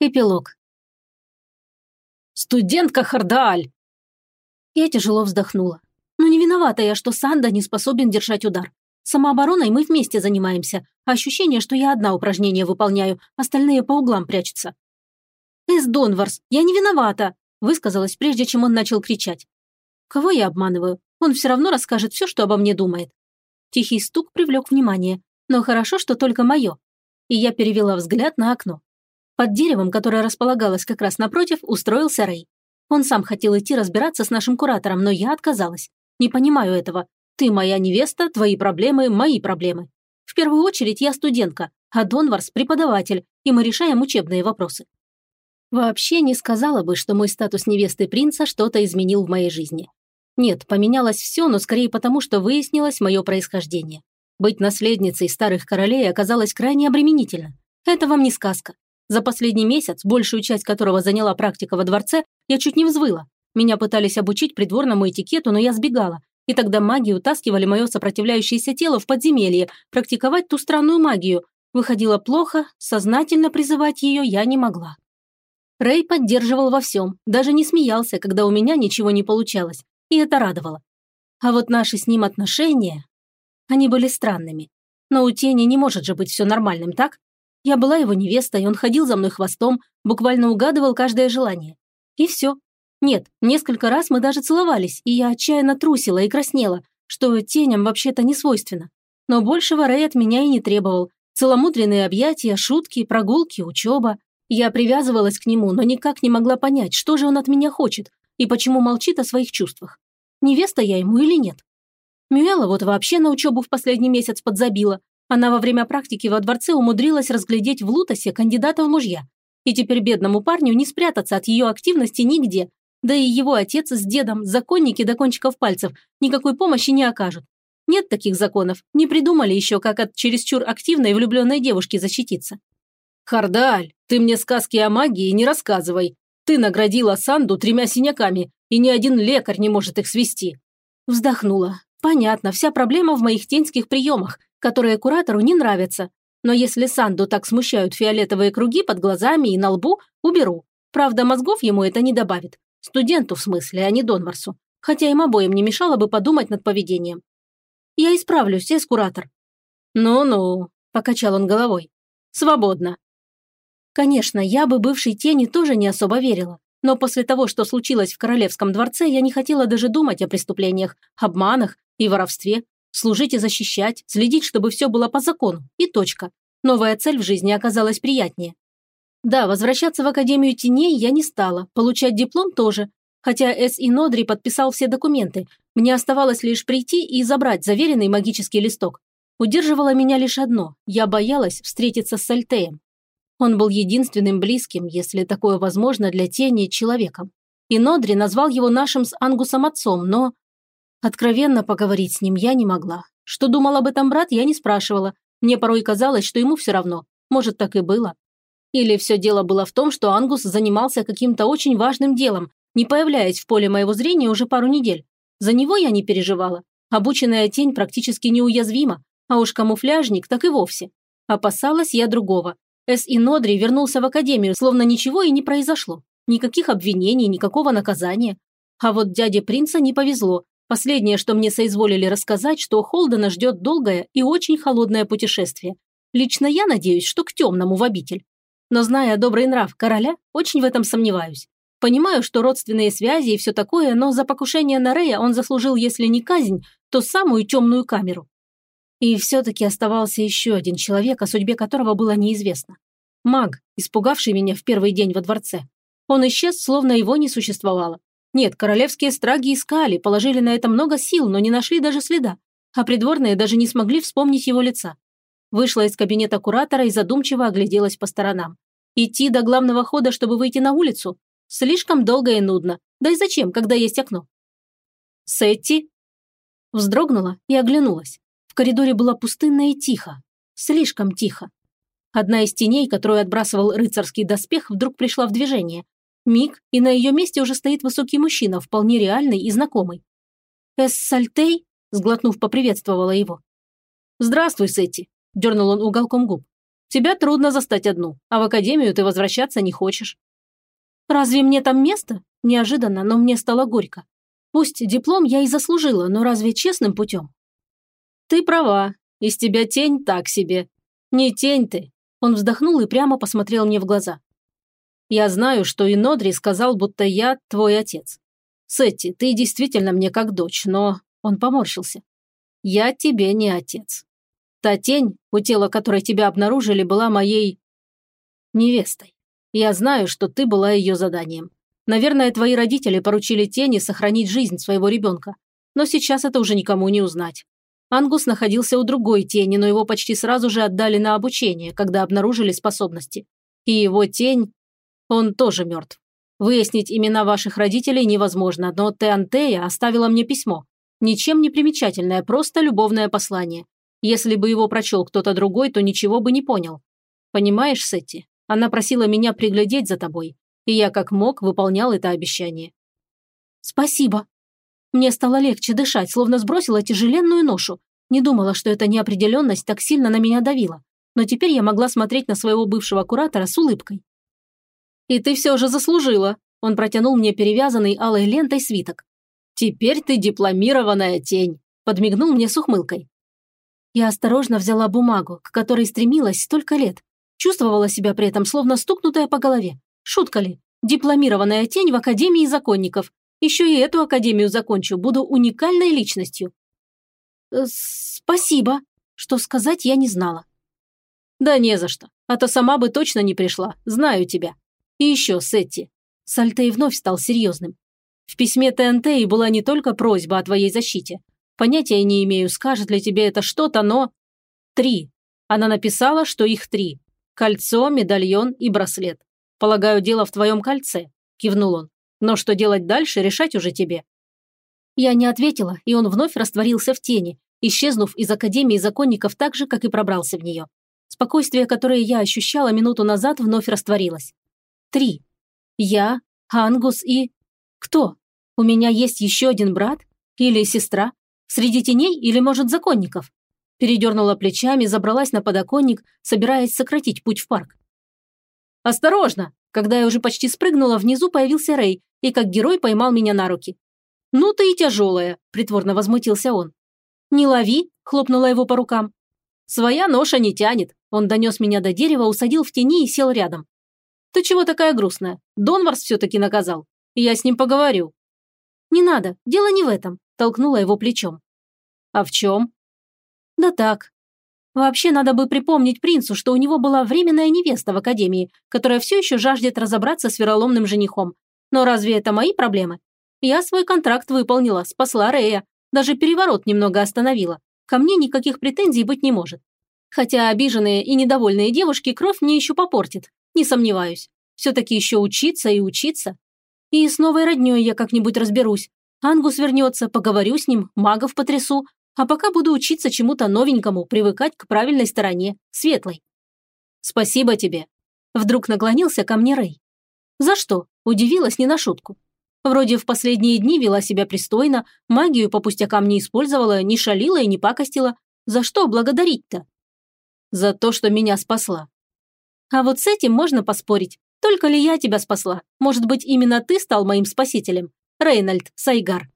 Эпилог. «Студентка Хардааль!» Я тяжело вздохнула. Ну не виновата я, что Санда не способен держать удар. Самообороной мы вместе занимаемся, а ощущение, что я одна упражнение выполняю, остальные по углам прячутся. «Эс Донварс, я не виновата!» высказалась, прежде чем он начал кричать. Кого я обманываю? Он все равно расскажет все, что обо мне думает. Тихий стук привлек внимание, но хорошо, что только мое. И я перевела взгляд на окно. Под деревом, которое располагалось как раз напротив, устроился Рэй. Он сам хотел идти разбираться с нашим куратором, но я отказалась. Не понимаю этого. Ты моя невеста, твои проблемы – мои проблемы. В первую очередь я студентка, а Донварс – преподаватель, и мы решаем учебные вопросы. Вообще не сказала бы, что мой статус невесты принца что-то изменил в моей жизни. Нет, поменялось все, но скорее потому, что выяснилось мое происхождение. Быть наследницей старых королей оказалось крайне обременительно. Это вам не сказка. За последний месяц, большую часть которого заняла практика во дворце, я чуть не взвыла. Меня пытались обучить придворному этикету, но я сбегала. И тогда маги утаскивали мое сопротивляющееся тело в подземелье, практиковать ту странную магию. Выходило плохо, сознательно призывать ее я не могла. Рэй поддерживал во всем, даже не смеялся, когда у меня ничего не получалось, и это радовало. А вот наши с ним отношения... Они были странными. Но у тени не может же быть все нормальным, так? Я была его невестой, он ходил за мной хвостом, буквально угадывал каждое желание. И все. Нет, несколько раз мы даже целовались, и я отчаянно трусила и краснела, что теням вообще-то не свойственно. Но большего Рэй от меня и не требовал. Целомудренные объятия, шутки, прогулки, учеба. Я привязывалась к нему, но никак не могла понять, что же он от меня хочет и почему молчит о своих чувствах. Невеста я ему или нет? Мюэла вот вообще на учебу в последний месяц подзабила, она во время практики во дворце умудрилась разглядеть в Лутосе кандидата в мужья. И теперь бедному парню не спрятаться от ее активности нигде. Да и его отец с дедом, законники до кончиков пальцев, никакой помощи не окажут. Нет таких законов, не придумали еще, как от чересчур активной влюбленной девушки защититься. «Хардаль, ты мне сказки о магии не рассказывай. Ты наградила Санду тремя синяками, и ни один лекарь не может их свести». Вздохнула. Понятно, вся проблема в моих тенских приемах которые куратору не нравятся. Но если Санду так смущают фиолетовые круги под глазами и на лбу, уберу. Правда, мозгов ему это не добавит. Студенту в смысле, а не Донварсу. Хотя им обоим не мешало бы подумать над поведением. Я исправлюсь, эс-куратор. Ну-ну, покачал он головой. Свободно. Конечно, я бы бывшей тени тоже не особо верила. Но после того, что случилось в Королевском дворце, я не хотела даже думать о преступлениях, обманах и воровстве. Служить и защищать, следить, чтобы все было по закону. И точка. Новая цель в жизни оказалась приятнее. Да, возвращаться в Академию теней я не стала, получать диплом тоже. Хотя С. и Нодри подписал все документы, мне оставалось лишь прийти и забрать заверенный магический листок. Удерживало меня лишь одно – я боялась встретиться с Сальтеем. Он был единственным близким, если такое возможно для тени, человеком. И Нодри назвал его нашим с Ангусом отцом, но Откровенно поговорить с ним я не могла. Что думал об этом брат, я не спрашивала. Мне порой казалось, что ему все равно. Может, так и было. Или все дело было в том, что Ангус занимался каким-то очень важным делом, не появляясь в поле моего зрения уже пару недель. За него я не переживала. Обученная тень практически неуязвима, а уж камуфляжник так и вовсе. Опасалась я другого. Эс и Нодри вернулся в академию, словно ничего и не произошло. Никаких обвинений, никакого наказания. А вот дяде принца не повезло, Последнее, что мне соизволили рассказать, что Холдена ждет долгое и очень холодное путешествие. Лично я надеюсь, что к темному в обитель. Но зная добрый нрав короля, очень в этом сомневаюсь. Понимаю, что родственные связи и все такое, но за покушение на Рея он заслужил, если не казнь, то самую темную камеру. И все-таки оставался еще один человек, о судьбе которого было неизвестно. Маг, испугавший меня в первый день во дворце. Он исчез, словно его не существовало. Нет, королевские страги искали, положили на это много сил, но не нашли даже следа. А придворные даже не смогли вспомнить его лица. Вышла из кабинета куратора и задумчиво огляделась по сторонам. Идти до главного хода, чтобы выйти на улицу? Слишком долго и нудно. Да и зачем, когда есть окно? Сетти? Вздрогнула и оглянулась. В коридоре было пустынно и тихо. Слишком тихо. Одна из теней, которую отбрасывал рыцарский доспех, вдруг пришла в движение, Миг, и на ее месте уже стоит высокий мужчина, вполне реальный и знакомый. «Эс Сальтей?» – сглотнув, поприветствовала его. «Здравствуй, Сетти», – дернул он уголком губ. Тебя трудно застать одну, а в академию ты возвращаться не хочешь». «Разве мне там место?» Неожиданно, но мне стало горько. Пусть диплом я и заслужила, но разве честным путем? «Ты права. Из тебя тень так себе. Не тень ты». Он вздохнул и прямо посмотрел мне в глаза. «Я знаю, что и Нодри сказал, будто я твой отец. Сетти, ты действительно мне как дочь, но...» Он поморщился. «Я тебе не отец. Та тень, у тела которой тебя обнаружили, была моей... невестой. Я знаю, что ты была ее заданием. Наверное, твои родители поручили тени сохранить жизнь своего ребенка. Но сейчас это уже никому не узнать. Ангус находился у другой тени, но его почти сразу же отдали на обучение, когда обнаружили способности. И его тень... Он тоже мертв. Выяснить имена ваших родителей невозможно, но Теантея оставила мне письмо. Ничем не примечательное, просто любовное послание. Если бы его прочел кто-то другой, то ничего бы не понял. Понимаешь, Сетти? Она просила меня приглядеть за тобой, и я как мог выполнял это обещание. Спасибо. Мне стало легче дышать, словно сбросила тяжеленную ношу. Не думала, что эта неопределенность так сильно на меня давила. Но теперь я могла смотреть на своего бывшего куратора с улыбкой. «И ты все же заслужила», – он протянул мне перевязанный алой лентой свиток. «Теперь ты дипломированная тень», – подмигнул мне с ухмылкой. Я осторожно взяла бумагу, к которой стремилась столько лет. Чувствовала себя при этом словно стукнутая по голове. Шутка ли? Дипломированная тень в Академии законников. Еще и эту академию закончу, буду уникальной личностью. Э, спасибо. Что сказать, я не знала. Да не за что. А то сама бы точно не пришла. Знаю тебя. И еще, Сетти. Сальтей вновь стал серьезным. В письме ТНТ была не только просьба о твоей защите. Понятия не имею, скажет ли тебе это что-то, но... Три. Она написала, что их три. Кольцо, медальон и браслет. «Полагаю, дело в твоем кольце», – кивнул он. «Но что делать дальше, решать уже тебе». Я не ответила, и он вновь растворился в тени, исчезнув из Академии законников так же, как и пробрался в нее. Спокойствие, которое я ощущала минуту назад, вновь растворилось. Три. Я, Ангус и... Кто? У меня есть еще один брат? Или сестра? Среди теней или, может, законников? Передернула плечами, забралась на подоконник, собираясь сократить путь в парк. «Осторожно!» Когда я уже почти спрыгнула, внизу появился Рэй и как герой поймал меня на руки. «Ну ты и тяжелая!» – притворно возмутился он. «Не лови!» – хлопнула его по рукам. «Своя ноша не тянет!» Он донес меня до дерева, усадил в тени и сел рядом. «Ты чего такая грустная? Донварс все-таки наказал. Я с ним поговорю». «Не надо, дело не в этом», – толкнула его плечом. «А в чем?» «Да так, Вообще, надо бы припомнить принцу, что у него была временная невеста в академии, которая все еще жаждет разобраться с вероломным женихом. Но разве это мои проблемы? Я свой контракт выполнила, спасла Рея. Даже переворот немного остановила. Ко мне никаких претензий быть не может. Хотя обиженные и недовольные девушки кровь мне еще попортит, не сомневаюсь. Все-таки еще учиться и учиться. И с новой родней я как-нибудь разберусь. Ангус вернется, поговорю с ним, магов потрясу, а пока буду учиться чему-то новенькому, привыкать к правильной стороне, светлой. Спасибо тебе. Вдруг наклонился ко мне Рэй. За что? Удивилась не на шутку. Вроде в последние дни вела себя пристойно, магию по пустякам не использовала, не шалила и не пакостила. За что благодарить-то? За то, что меня спасла. А вот с этим можно поспорить. Только ли я тебя спасла? Может быть, именно ты стал моим спасителем? Рейнольд Сайгар.